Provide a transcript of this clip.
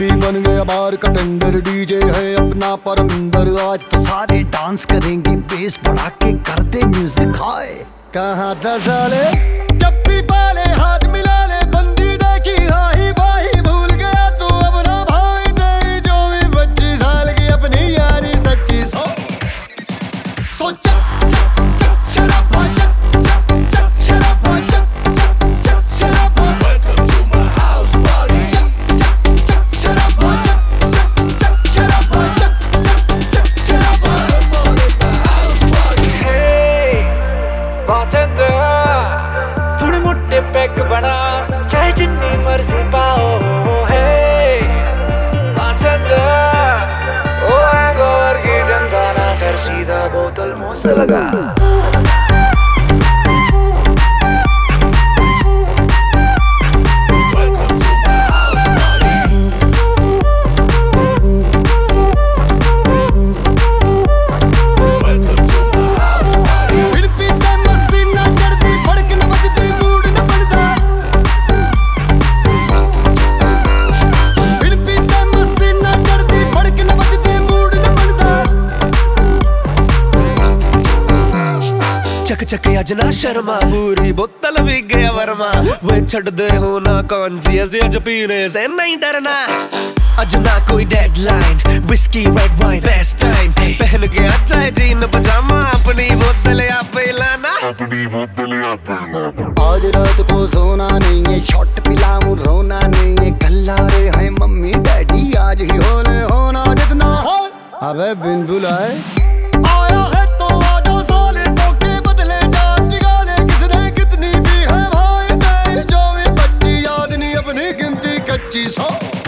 जप्पी बन गया बार का टेंडर डीजे है अपना परमिंदर आज तो सारे डांस करेंगे बेस बढ़ा के करते म्यूज़िक हाय। कहाँ जब भी पाले bartender, थोड़े मोटे पैक बना चाहे जितनी मर्ज़ी पाओ हे bartender, ओ हैंगओवर की जनता ना कर सीधा बोतल मुँह लगा। चक चक अज ना शर्मा पूरी बोतल भी गया वर्मा वे छड़ दे हो ना कॉन्शियस अज पीने से नहीं डरना अज ना कोई deadline whisky red wine best time पहन के चाहे जीन पजामा अपनी बोतल आप लाना आज रात को सोना नहीं है शॉट पिलाऊं रोना नहीं है कल्ला रे है मम्मी डैडी आज ही होले होना जितना हो अबे बिन बुलाए she's home.